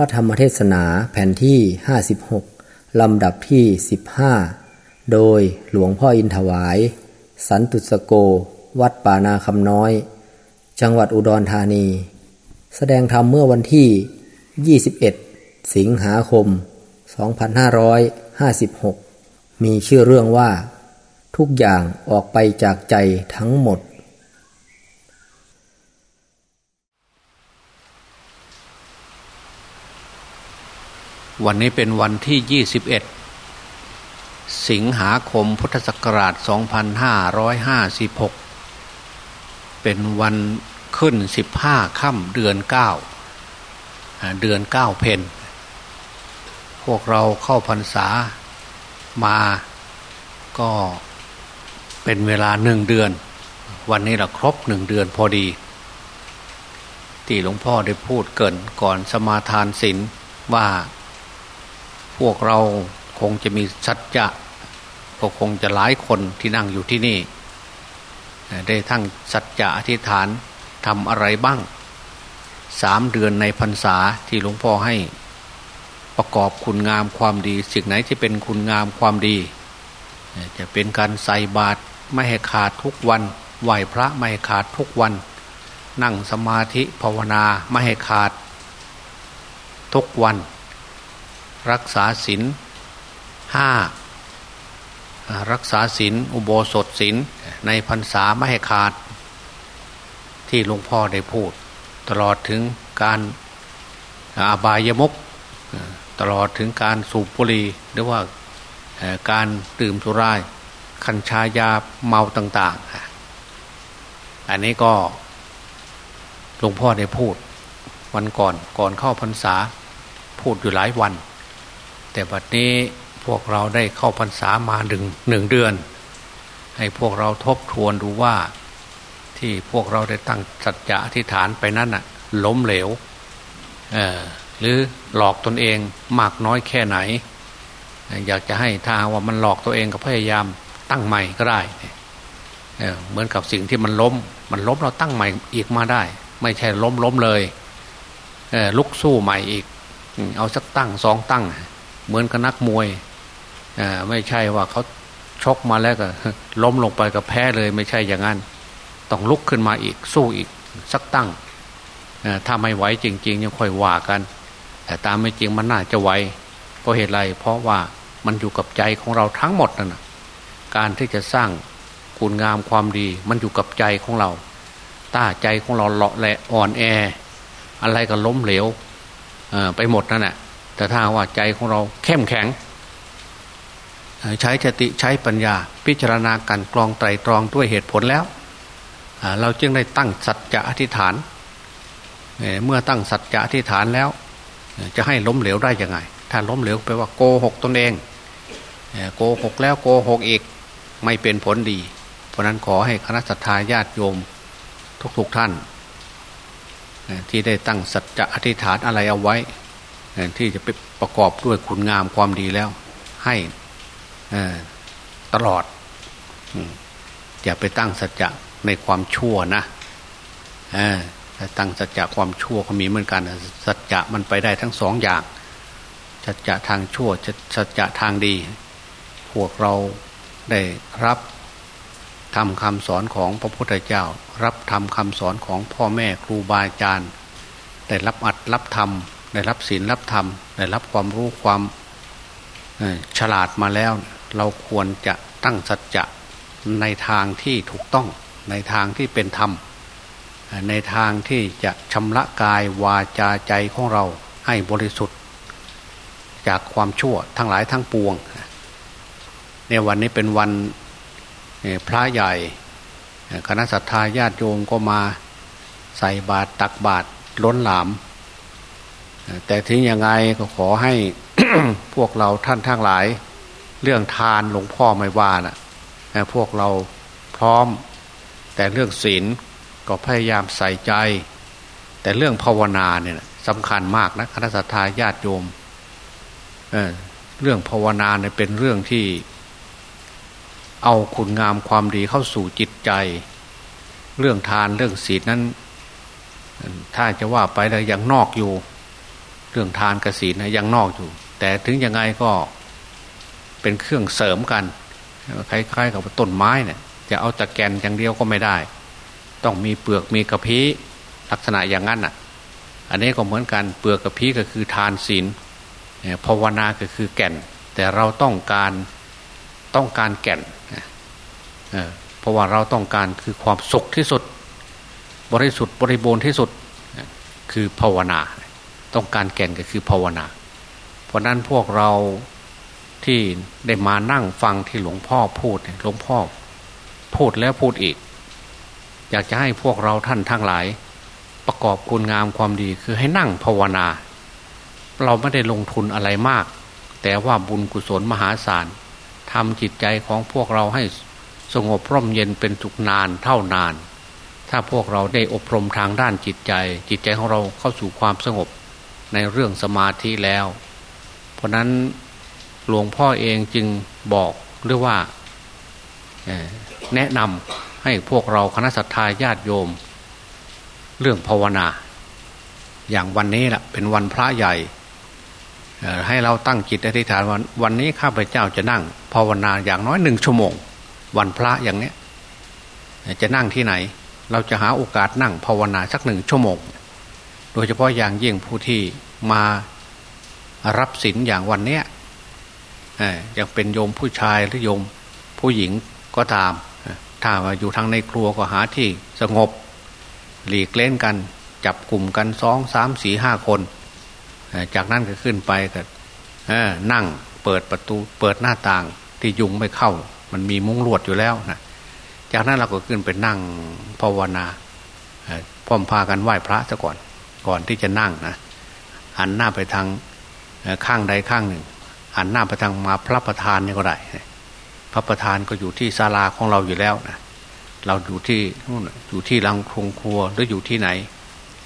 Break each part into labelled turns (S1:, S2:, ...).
S1: ระธรรมเทศนาแผ่นที่ 56 ลำดับที่ 15 โดยหลวงพ่ออินถวาย สันตุสโก วัดป่านาคำน้อย จังหวัดอุดรธานี แสดงธรรมเมื่อวันที่ 21 สิงหาคม 2556 มีชื่อเรื่องว่า ทุกอย่างออกไปจากใจทั้งหมด
S2: วันนี้เป็นวันที่ 21 สิงหาคมพุทธศักราช 2556 เป็นวันขึ้น 15 ค่ำเดือน 9 เดือน 9 เพนพวกเราเข้าพรรษามาก็เป็นเวลาหนึ่งเดือน วันนี้เราครบหนึ่งเดือนพอดี ที่หลวงพ่อได้พูดเกินก่อนสมาทานศีลว่า พวกเราคงจะมีสัจจะก็คงจะหลายคนที่นั่งอยู่ที่นี่ ได้ทั้งสัจจะอธิษฐานทำอะไรบ้างสามเดือนในพรรษาที่หลวงพ่อให้ประกอบคุณงามความดี สิ่งไหนที่เป็นคุณงามความดี จะเป็นการใส่บาตรไม่ให้ขาดทุกวันไหวพระไม่ให้ขาดทุกวัน นั่งสมาธิภาวนาไม่ให้ขาด ทุกวัน รักษาศีลห้ารักษาศีลอุโบสถศีลในพรรษาไม่ให้ขาด ที่หลวงพ่อได้พูด ตลอดถึงการอาบายมุกตลอดถึงการสูบบุหรี่หรือว่าการดื่มสุราคัญชายาเมาต่าง ๆ อันนี้ก็หลวงพ่อได้พูด วันก่อนก่อนเข้าพรรษาพูดอยู่หลายวัน แต่บัดนี้พวกเราได้เข้าพรรษามาหนึ่งหนึ่งเดือน ให้พวกเราทบทวนดูว่าที่พวกเราได้ตั้งสัจจะอธิษฐานไปนั้นน่ะ ล้มเหลวหรือหลอกตนเองมากน้อยแค่ไหน อยากจะให้ถ้าว่ามันหลอกตัวเองก็พยายามตั้งใหม่ก็ได้เเหมือนกับสิ่งที่มันล้ม มันล้มเราตั้งใหม่อีกมาได้ ไม่ใช่ล้มล้มเลยลุกสู้ใหม่อีก เอาสักตั้งสองตั้ง เหมือนกับนักมวยไม่ใช่ว่าเขาชกมาแล้วก็ล้มลงไปกับแพ้เลย ไม่ใช่อย่างนั้น ต้องลุกขึ้นมาอีกสู้อีกสักตั้งถ้าไม่ไหวจริง ๆ ยังค่อยว่ากัน แต่ตามไม่จริงมันน่าจะไหวเพราะเหตุไร เพราะว่ามันอยู่กับใจของเราทั้งหมดนั่นนะการที่จะสร้างคุณงามความดี มันอยู่กับใจของเราต้าใจของเราเลาะแหละอ่อนแอ อะไรก็ล้มเหลวไปหมดนั่นแหละ แต่ถ้าว่าใจของเราเข้มแข็ง ใช้สติใช้ปัญญา พิจารณาการกรองไตรตรองด้วยเหตุผลแล้ว เราจึงได้ตั้งสัจจะอธิษฐาน เมื่อตั้งสัจจะอธิษฐานแล้ว จะให้ล้มเหลวได้ยังไง ถ้าล้มเหลวแปลว่าโกหกตนเองโกหกแล้วโกหกอีกไม่เป็นผลดี เพราะนั้นขอให้คณะสัตยาญาติโยมทุกๆทท่าน ที่ได้ตั้งสัจจะอธิษฐานอะไรเอาไว้ ที่จะไปประกอบด้วยคุณงามความดีแล้ว ให้ตลอดอย่าไปตั้งสัจจะในความชั่วนะตั้งสัจจะความชั่วก็มีเหมือนกันสัจจะมันไปได้ทั้งสองอย่างสัจจะทางชั่วสัจจะทางดี พวกเราได้รับทำคำสอนของพระพุทธเจ้า รับทำคำสอนของพ่อแม่ครูบาอาจารย์ ได้รับอัดรับธรรม ได้รับศีลรับธรรม ได้รับความรู้ความฉลาดมาแล้ว เราควรจะตั้งสัจจะในทางที่ถูกต้อง ในทางที่เป็นธรรม ในทางที่จะชำระกายวาจาใจของเราให้บริสุทธิ์ จากความชั่วทั้งหลายทั้งปวงในวันนี้เป็นวันพระใหญ่ คณะสัตยาญาติโยมก็มาใส่บาตรตักบาตรล้นหลาม แต่ถึงยังไงก็ขอให้พวกเราท่านทั้งหลาย เรื่องทานหลวงพ่อไม่ว่านะ่ะพวกเราพร้อม แต่เรื่องศีลก็พยายามใส่ใจ แต่เรื่องภาวนาเนี่ยสำคัญมากนะคณะสัตยาญาติโยมเเรื่องภาวนาเนี่ยเป็นเรื่องที่ เอาคุณงามความดีเข้าสู่จิตใจ เรื่องทานเรื่องศีลนั้น ถ้าจะว่าไปแล้วยังนอกอยู่ เรื่องทานกสินนะยังนอกอยู่ แต่ถึงยังไงก็เป็นเครื่องเสริมกันคล้ายๆกับต้นไม้เนี่ยจะเอาตะแกนอย่างเดียวก็ไม่ได้ ต้องมีเปลือกมีกระพี้ลักษณะอย่างนั้นอะ อันนี้ก็เหมือนกันเปลือกกระพี้ก็คือทานศีลภาวนาก็คือแก่น แต่เราต้องการต้องการแก่นเพราะว่าเราต้องการคือความสุขที่สุด บริสุทธิ์บริบูรณ์ที่สุดคือภาวนา ต้องการแก่นก็คือภาวนา เพราะนั้นพวกเราที่ได้มานั่งฟังที่หลวงพ่อพูดหลวงพ่อพูดแล้วพูดอีก อยากจะให้พวกเราท่านทั้งหลาย ประกอบคุณงามความดีคือให้นั่งภาวนา เราไม่ได้ลงทุนอะไรมาก แต่ว่าบุญกุศลมหาศาลทำจิตใจของพวกเราให้สงบร่มเย็นเป็นสุขนานเท่านาน ถ้าพวกเราได้อบรมทางด้านจิตใจ จิตใจของเราเข้าสู่ความสงบ ในเรื่องสมาธิแล้ว เพราะนั้นหลวงพ่อเองจึงบอกหรือว่าแนะนำให้พวกเราคณะสัตยาญาติโยม เรื่องภาวนา อย่างวันนี้แหละเป็นวันพระใหญ่ให้เราตั้งจิตอธิษฐานวันวันนี้ข้าพเจ้าจะนั่งภาวนาอย่างน้อยหนึ่งชั่วโมง วันพระอย่างเนี้ยจะนั่งที่ไหน เราจะหาโอกาสนั่งภาวนาสักหนึ่งชั่วโมง โดยเฉพาะอย่างยิ่งผู้ที่มารับศีลอย่างวันเนี้ยยังเป็นโยมผู้ชายหรือโยมผู้หญิงก็ตาม ถ้าว่าอยู่ทางในครัวก็หาที่สงบ หลีกเล่นกัน จับกลุ่มกันสองสามสี่ห้าคน จากนั้นก็ขึ้นไปก็นั่งเปิดประตูเปิดหน้าต่างที่ยุงไม่เข้า มันมีมุ้งลวดอยู่แล้วนะจากนั้นเราก็ขึ้นไปนั่งภาวนาพร้อมพากันไหว้พระซะก่อน ก่อนที่จะนั่งนะหันหน้าไปทางข้างใดข้างหนึ่งหันหน้าไปทางมาพระประธานนี่ก็ได้พระประธานก็อยู่ที่ศาลาของเราอยู่แล้วนะเราอยู่ที่นู่นอยู่ที่รังคงครัวหรืออยู่ที่ไหน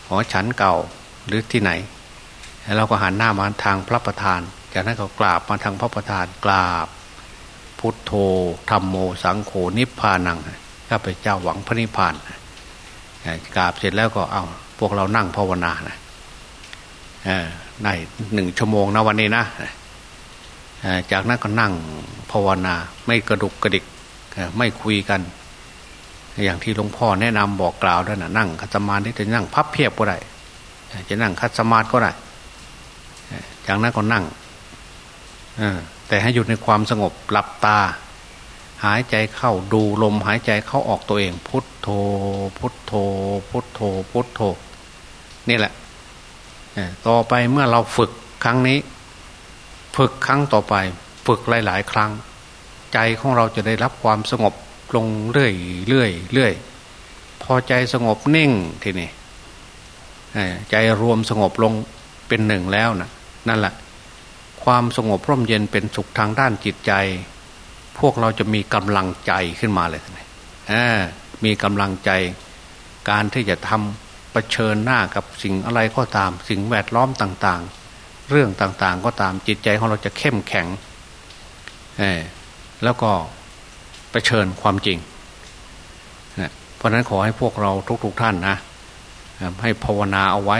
S2: หอฉันเก่าหรือที่ไหนเราก็หันหน้ามาทางพระประธาน จากนั้นก็กราบมาทางพระประธานกราบ พุทโธธรรมโมสังโฆนิพพานังข้าพเจ้าหวังพระนิพพานกราบเสร็จแล้วก็เอา วกเรานั่งภาวนานะในหนึ่งชั่วโมงนะวันนี้นะจากนั้นก็นั่งภาวนา ไม่กระดุกกระดิกไม่คุยกัน อย่างที่หลวงพ่อแนะนำบอกกล่าวด้วยนะนั่งคัตมาธิจะนั่งพับเพียบก็ได้จะนั่งคัตมาธิก็ได้จากนั้นก็นั่งแต่ให้อยู่ในความสงบหลับตา หายใจเข้าดูลมหายใจเข้าออกตัวเอง พุทโธ พุทโธ พุทโธ พุทโธ นี่แหละต่อไปเมื่อเราฝึกครั้งนี้ ฝึกครั้งต่อไป ฝึกหลาย ๆ ครั้ง ใจของเราจะได้รับความสงบลงเรื่อยเรื่อยเรื่อยพอใจสงบนิ่งทีนี้ใจรวมสงบลงเป็นหนึ่งแล้วนะนั่นแหละ ความสงบร่มเย็นเป็นสุขทางด้านจิตใจ พวกเราจะมีกำลังใจขึ้นมาเลยทีนี้มีกำลังใจการที่จะทำ ประชิญหน้ากับสิ่งอะไรก็ตาม สิ่งแวดล้อมต่างๆ เรื่องต่างๆก็ตามจิตใจของเราจะเข้มแข็งแล้วก็ไปเชิญความจริงเพราะนั้นขอให้พวกเราทุกๆทท่านนะให้ภาวนาเอาไว้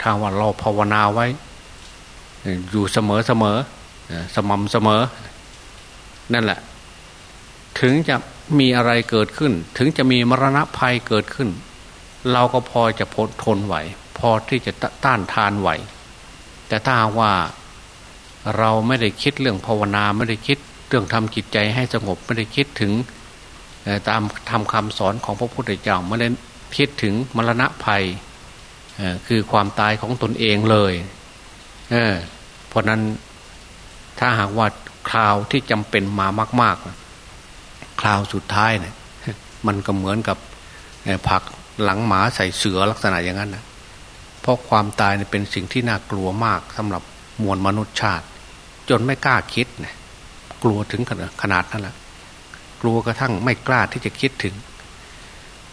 S2: ถ้าว่าเราภาวนาไว้ อยู่เสมอเสมอสม่ำเสมอ นั่นแหละ ถึงจะมีอะไรเกิดขึ้น ถึงจะมีมรณะภัยเกิดขึ้น เราก็พอจะพทนไหว พอที่จะต้านทานไหว แต่ถ้าว่าเราไม่ได้คิดเรื่องภาวนาไม่ได้คิดเรื่องทำจิตใจให้สงบไม่ได้คิดถึงตามทำคำสอนของพระพุทธเจ้าไม่ได้คิดถึงมรณะภัยคือความตายของตนเองเลยเเพราะนั้นถ้าหากว่าคราวที่จำเป็นมามาก ๆ คราวสุดท้ายเนะี่ยมันก็เหมือนกับผัก หลังหมาใส่เสือลักษณะอย่างนั้นนะเพราะความตายเป็นสิ่งที่น่ากลัวมากสำหรับมวลมนุษยชาติ จนไม่กล้าคิดนะกลัวถึงขนาดนั้นแหละกลัวกระทั่งไม่กล้าที่จะคิดถึง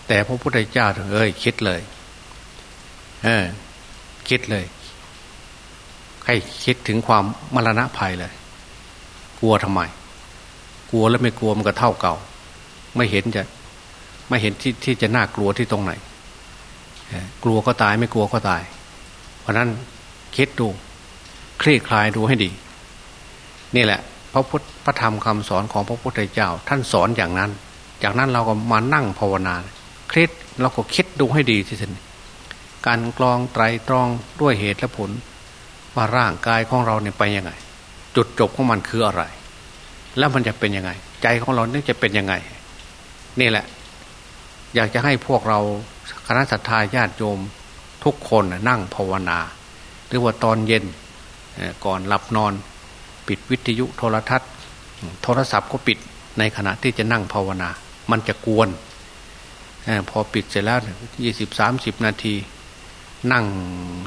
S2: แต่พระพุทธเจ้าเอ้ยคิดเลย เออ คิดเลย ให้คิดถึงความมรณะภัยเลย กลัวทำไม กลัวแล้วไม่กลัวมันก็เท่าเก่า ไม่เห็นจะ ไม่เห็นที่ที่จะน่ากลัวที่ตรงไหน กลัวก็ตายไม่กลัวก็ตาย เพราะนั้นคิดดู คลี่คลายดูให้ดี นี่แหละ พระพุทธพระธรรมคำสอนของพระพุทธเจ้า ท่านสอนอย่างนั้น จากนั้นเราก็มานั่งภาวนาคิดเราก็คิดดูให้ดีที่สุดการกรองไตรตรองด้วยเหตุและผล ว่าร่างกายของเราเนี่ยไปยังไง จุดจบของมันคืออะไร แล้วมันจะเป็นยังไง ใจของเราเนี่ยจะเป็นยังไง นี่แหละ อยากจะให้พวกเราคณะสัตยาญาติโยมทุกคนนั่งภาวนา หรือว่าตอนเย็นก่อนหลับนอน ปิดวิทยุโทรทัศน์ โทรศัพท์ก็ปิดในขณะที่จะนั่งภาวนา มันจะกวนพอปิดเสร็จแล้วยี่สิบสามสิบนาที นั่ง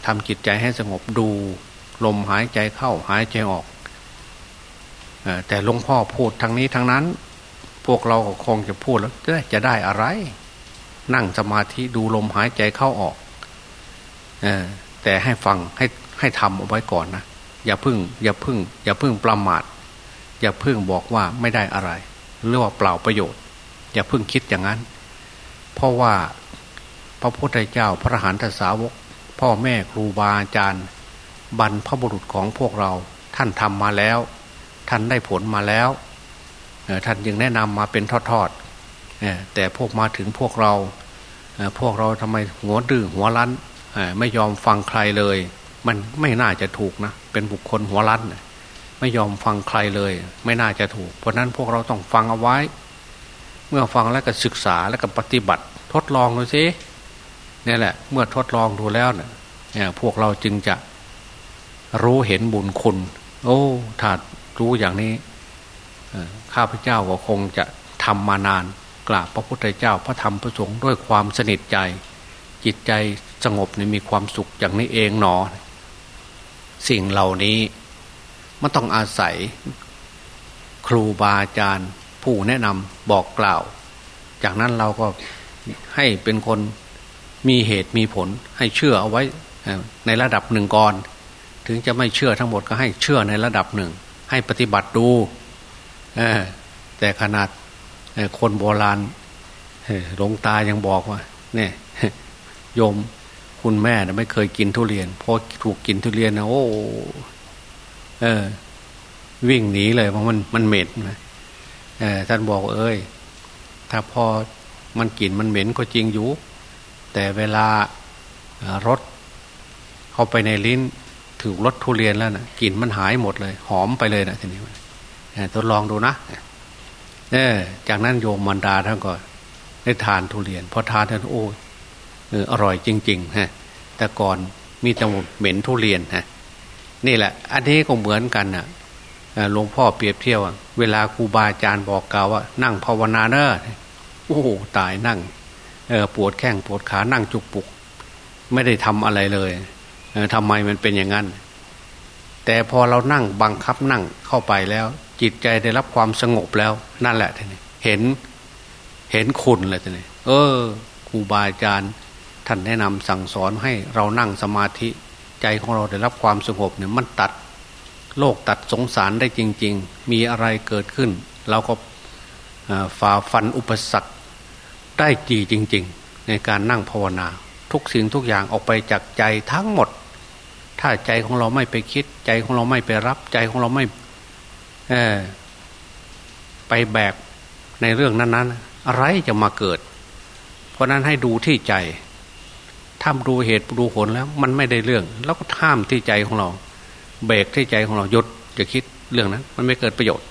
S2: ทำจิตใจให้สงบดู ลมหายใจเข้าหายใจออก แต่หลวงพ่อพูดทางนี้ทางนั้น พวกเราคงจะพูดแล้วจะได้อะไร นั่งสมาธิดูลมหายใจเข้าออกอแต่ให้ฟังให้ให้ทำเอาไว้ก่อนนะอย่าพึ่ง อย่าพึ่ง อย่าพึ่งประมาทอย่าพึ่งบอกว่าไม่ได้อะไรหรือว่าเปล่าประโยชน์ อย่าพึ่งคิดอย่างนั้น เพราะว่าพระพุทธเจ้าพระหันทสาวก พ่อแม่ครูบาอาจารย์ บรรพบุรุษของพวกเรา ท่านทำมาแล้ว ท่านได้ผลมาแล้วท่านยังแนะนำมาเป็นทอดๆ แต่พวกมาถึงพวกเราพวกเราทำไมหัวดื้อหัวรั้นไม่ยอมฟังใครเลย มันไม่น่าจะถูกนะ เป็นบุคคลหัวรั้นไม่ยอมฟังใครเลย ไม่น่าจะถูก เพราะนั้นพวกเราต้องฟังเอาไว้ เมื่อฟังแล้วก็ศึกษาแล้วก็ปฏิบัติ ทดลองดูสินี่แหละ เมื่อทดลองดูแล้วเนี่ยพวกเราจึงจะรู้เห็นบุญคุณ โอ้ถ้ารู้อย่างนี้ข้าพเจ้าก็คงจะทำมานาน กราบพระพุทธเจ้าพระธรรมพระสงฆ์ด้วยความสนิทใจ จิตใจสงบนี่มีความสุขอย่างนี้เองหนอ สิ่งเหล่านี้มันต้องอาศัยครูบาอาจารย์ ผู้แนะนำบอกกล่าว จากนั้นเราก็ให้เป็นคนมีเหตุมีผลให้เชื่อเอาไว้ในระดับหนึ่งก่อน ถึงจะไม่เชื่อทั้งหมดก็ให้เชื่อในระดับหนึ่ง ให้ปฏิบัติดูแต่ขนาด คนโบราณหลวงตายังบอกว่าเนี่ยโยมคุณแม่นะไม่เคยกินทุเรียนพอถูกกินทุเรียนนะโอ้เออ วิ่งหนีเลยเพราะมันมันเหม็นนะท่านบอกเอ้ย ถ้าพอมันกลิ่นมันเหม็นก็จริงอยู่ แต่เวลารถเข้าไปในลิ้นถือรถทุเรียนแล้วนะกลิ่นมันหายหมดเลย หอมไปเลยนะทีนี้ทดลองดูนะ เออ จากนั้นโยมมันดาท่านก็ได้ทานทุเรียนพอทานท่านโอ้ออร่อยจริงๆฮะแต่ก่อนมีแต่เหม็นทุเรียนฮะนี่แหละ อันนี้ก็เหมือนกันนะ่ะหลวงพ่อเปรียบเทียบเวลาครูบาอาจารย์บอกกล่าวว่า นั่งภาวนาเนอะโอ้ตายนั่งเอปวดแข้งปวดขานั่งจุกปุก ไม่ได้ทำอะไรเลยเออทำไมมันเป็นอย่างนั้น แต่พอเรานั่งบังคับนั่งเข้าไปแล้ว จิตใจได้รับความสงบแล้ว นั่นแหละท่านเห็นเห็นคุณเลยท่านเออครูบาอาจารย์ท่านแนะนำสั่งสอนให้เรานั่งสมาธิใจของเราได้รับความสงบเนี่ยมันตัดโลกตัดสงสารได้จริง ๆ มีอะไรเกิดขึ้น เราก็ฝ่าฟันอุปสรรคได้จีจริง ๆ ในการนั่งภาวนา ทุกสิ่งทุกอย่างออกไปจากใจทั้งหมด ถ้าใจของเราไม่ไปคิดใจของเราไม่ไปรับใจของเราไม่ ไปแบกในเรื่องนั้น ๆ อะไรจะมาเกิด เพราะนั้นให้ดูที่ใจถ้าดูเหตุดูผลแล้ว มันไม่ได้เรื่อง แล้วก็ท่ามที่ใจของเรา เบรกที่ใจของเราหยุดจะคิดเรื่องนั้น มันไม่เกิดประโยชน์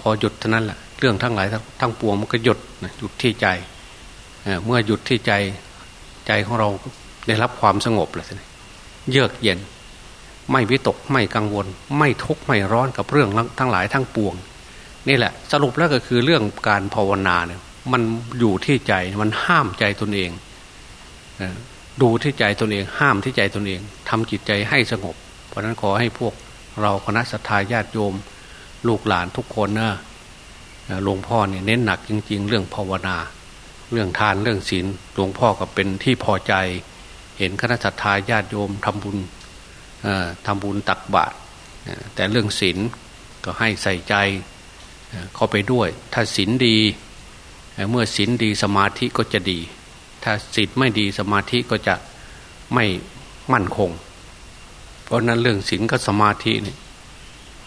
S2: พอหยุดเท่านั้นแหละเรื่องทั้งหลายทั้งปวงมันก็หยุดหยุดที่ใจเมื่อหยุดที่ใจใจของเราได้รับความสงบแล้วเยือกเย็น ไม่วิตกไม่กังวล ไม่ทุกข์ไม่ร้อนกับเรื่องทั้งหลายทั้งปวง นี่แหละ สรุปแล้วก็คือเรื่องการภาวนาเนี่ยมันอยู่ที่ใจมันห้ามใจตนเองดูที่ใจตนเอง ห้ามที่ใจตนเองทำจิตใจให้สงบ เพราะนั้นขอให้พวกเราคณะสัตยาญาติโยม ลูกหลานทุกคนนะหลวงพ่อเนี่ยเน้นหนักจริง ๆ เรื่องภาวนา เรื่องทานเรื่องศีลหลวงพ่อก็เป็นที่พอใจ เห็นคณะสัตยาญาติโยมทำบุญ ทำบุญตักบาตรแต่เรื่องศีลก็ให้ใส่ใจเข้าไปด้วย ถ้าศีลดี เมื่อศีลดีสมาธิก็จะดี ถ้าศีลไม่ดีสมาธิก็จะไม่มั่นคง เพราะนั้นเรื่องศีลกับสมาธินี่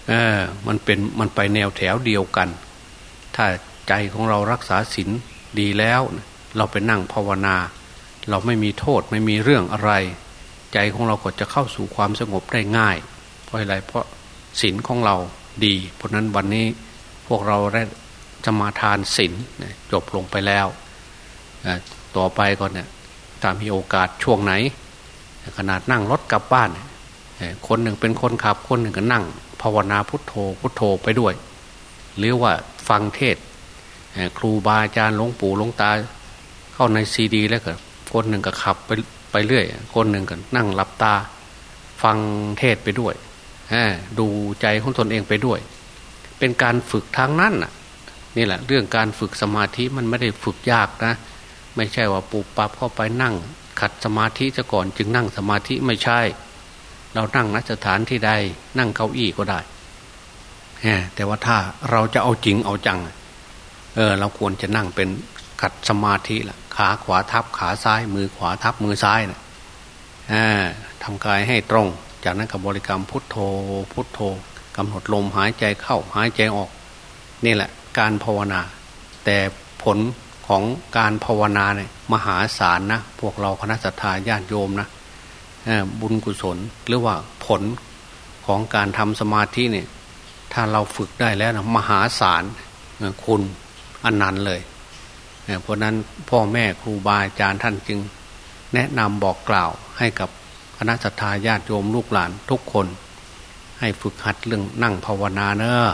S2: เออมันเป็นมันไปแนวแถวเดียวกัน ถ้าใจของเรารักษาศีลดีแล้ว เราไปนั่งภาวนา เราไม่มีโทษไม่มีเรื่องอะไร ใจของเราก็จะเข้าสู่ความสงบได้ง่าย เพราะอะไรเพราะศีลของเราดี เพราะนั้นวันนี้พวกเราได้จะมาทานศีลจบลงไปแล้วต่อไปก่อนเนี่ยถ้ามีโอกาสช่วงไหน ขนาดนั่งรถกลับบ้าน คนหนึ่งเป็นคนขับคนหนึ่งก็นั่ง ภาวนาพุทโธพุทโธไปด้วย หรือว่าฟังเทศครูบาอาจารย์หลวงปู่หลวงตา เข้าในซีดี แล้วก็คนหนึ่งก็ขับไป ไปเรื่อย คนหนึ่งก็นั่งหลับตา ฟังเทศไปด้วยดูใจของตนเองไปด้วย เป็นการฝึกทางนั้นน่ะ นี่แหละ เรื่องการฝึกสมาธิมันไม่ได้ฝึกยากนะ ไม่ใช่ว่าปูปับเข้าไปนั่ง ขัดสมาธิซะก่อนจึงนั่งสมาธิไม่ใช่ เรานั่งนัสถานที่ใด นั่งเก้าอี้ก็ได้แต่ว่าถ้าเราจะเอาจริงเอาจัง เออ เราควรจะนั่งเป็นขัดสมาธิล่ะ ขาขวาทับขาซ้าย มือขวาทับมือซ้ายนะ่ะทำกายให้ตรง จากนั้นกับบริกรรมพุทโธ พุทโธกำหนดลมหายใจเข้าหายใจออก นี่แหละการภาวนา แต่ผลของการภาวนาเนี่ยมหาศาลนะ พวกเราคณะสัตยาญาติโยมนะบุญกุศลหรือว่าผลของการทำสมาธิเนี่ยถ้าเราฝึกได้แล้วนะมหาศาลคุณอันนั้นเลย เพราะนั้นพ่อแม่ครูบาอาจารย์ท่านจึง แนะนำบอกกล่าวให้กับคณะสัตยาญาติโยมลูกหลานทุกคน ให้ฝึกหัดเรื่องนั่งภาวนาเนอะ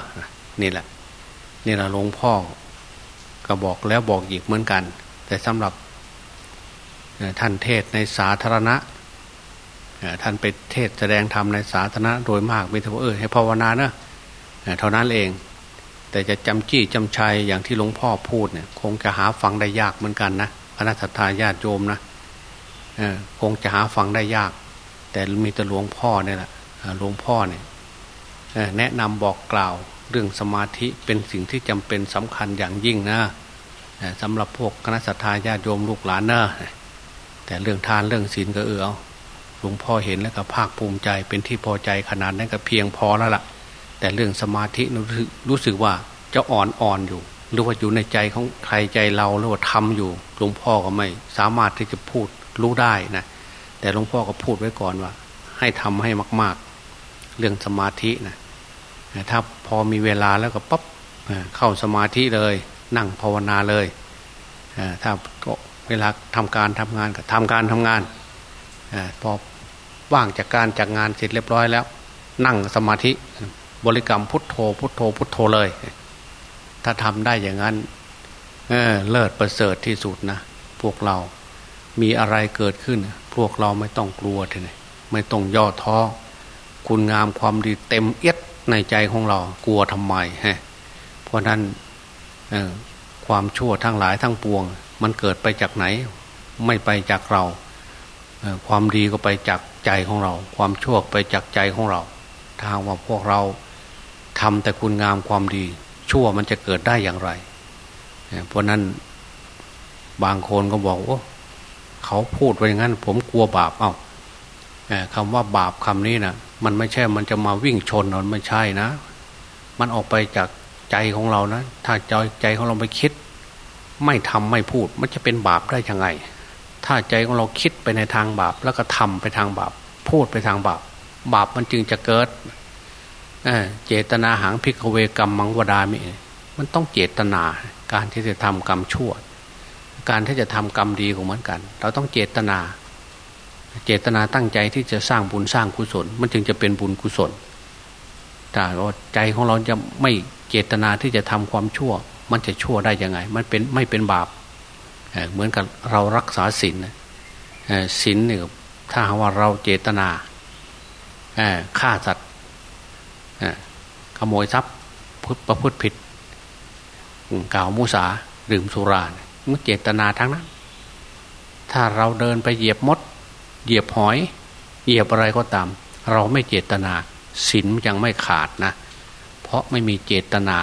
S2: นี่แหละ นี่แหละหลวงพ่อ ก็บอกแล้วบอกอีกเหมือนกัน แต่สำหรับท่านเทศในสาธารณะท่านไปเทศแสดงธรรมในสาธารณะโดยมากมีแต่ว่าเออให้ภาวนาเนะเท่านั้นเอง แต่จะจำจี้จำชัยอย่างที่หลวงพ่อพูดเนี่ยคงจะหาฟังได้ยากเหมือนกันนะคณะสัตยาญาติโยมนะคงจะหาฟังได้ยาก แต่มีแต่หลวงพ่อเนี่ยแหละหลวงพ่อเนี่ยแนะนำบอกกล่าวเรื่องสมาธิเป็นสิ่งที่จำเป็นสำคัญอย่างยิ่งนะสำหรับพวกคณะสัตยาญาติโยมลูกหลานเนะแต่เรื่องทานเรื่องศีลก็เออหลวงพ่อเห็นแล้วก็ภาคภูมิใจเป็นที่พอใจขนาดนั้นก็เพียงพอแล้วละ่ะ แต่เรื่องสมาธิรู้สึกว่าจะอ่อนอ่อนอยู่ หรือว่าอยู่ในใจของใครใจเราหรือว่าทำอยู่หลวงพ่อก็ไม่สามารถที่จะพูดรู้ได้นะแต่หลวงพ่อก็พูดไว้ก่อนว่า ให้ทำให้มาก ๆ เรื่องสมาธินะถ้าพอมีเวลาแล้วก็ปั๊บเข้าสมาธิเลย นั่งภาวนาเลยถ้าก็เวลาทำการทำงานก็ทำการทำงานพอว่างจากการจากงานเสร็จเรียบร้อยแล้ว นั่งสมาธิ บริกรรมพุทโธ พุทโธ พุทโธเลย ถ้าทำได้อย่างนั้นเเลิศประเสริฐที่สุดนะพวกเรา มีอะไรเกิดขึ้น พวกเราไม่ต้องกลัวทีนี้ไม่ต้องย่อท้อคุณงามความดีเต็มเอียดในใจของเรา กลัวทำไมฮะเพราะนั้นความชั่วทั้งหลายทั้งปวง มันเกิดไปจากไหน ไม่ไปจากเราความดีก็ไปจากใจของเรา ความชั่วไปจากใจของเราถ้าว่าพวกเรา ทำแต่คุณงามความดี ชั่วมันจะเกิดได้อย่างไร เพราะนั้นบางคนก็บอกว่าเขาพูดไปอย่างนั้น ผมกลัวบาปเอา้าคำว่าบาปคำนี้นะมันไม่ใช่มันจะมาวิ่งชนมันไม่ใช่นะ มันออกไปจากใจของเรานะถ้าใจใจของเราไปคิด ไม่ทำไม่พูด มันจะเป็นบาปได้ยังไง ถ้าใจของเราคิดไปในทางบาป แล้วก็ทำไปทางบาป พูดไปทางบาป บาปมันจึงจะเกิด เจตนาหางพิกเวกรรมมังวดามิมันต้องเจตนาการที่จะทำกรรมชั่ว การที่จะทำกรรมดีก็เหมือนกัน เราต้องเจตนา เจตนาตั้งใจที่จะสร้างบุญสร้างกุศล มันจึงจะเป็นบุญกุศล แต่ว่าใจของเราจะไม่เจตนาที่จะทำความชั่ว มันจะชั่วได้ยังไง มันเป็นไม่เป็นบาปเหมือนกับเรารักษาศีลศีลเนี่ยถ้าว่าเราเจตนาฆ่าสัตว์ ขโมยทรัพย์ประพฤติผิดกล่าวมุสาดื่มสุรามันเจตนาทั้งนั้น ถ้าเราเดินไปเหยียบมด เหยียบหอย เหยียบอะไรก็ตาม เราไม่เจตนาศีลยังไม่ขาดนะ เพราะไม่มีเจตนา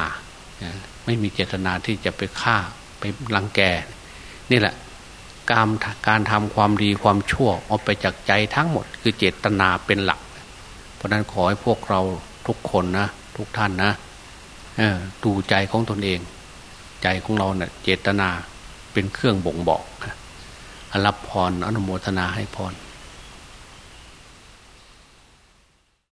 S2: ไม่มีเจตนาที่จะไปฆ่าไปลังแก นี่แหละ การการทำความดีความชั่วออกไปจากใจทั้งหมด คือเจตนาเป็นหลัก เพราะนั้นขอให้พวกเรา ทุกคนนะทุกท่านนะดูใจของตนเอง ใจของเราเนะ่ยเจตนาเป็นเครื่องบ่งบอกรับพรอนุโมทนาให้พร